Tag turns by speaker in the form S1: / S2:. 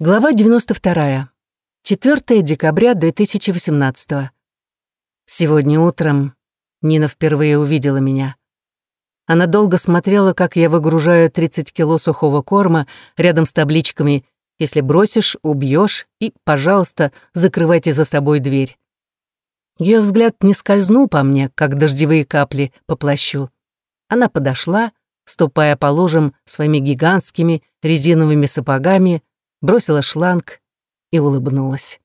S1: Глава 92. 4 декабря 2018. Сегодня утром Нина впервые увидела меня. Она долго смотрела, как я выгружаю 30 кило сухого корма рядом с табличками «Если бросишь, убьешь» и «Пожалуйста, закрывайте за собой дверь». Ее взгляд не скользнул по мне, как дождевые капли по плащу. Она подошла, ступая по лужам своими гигантскими резиновыми сапогами, бросила шланг и улыбнулась.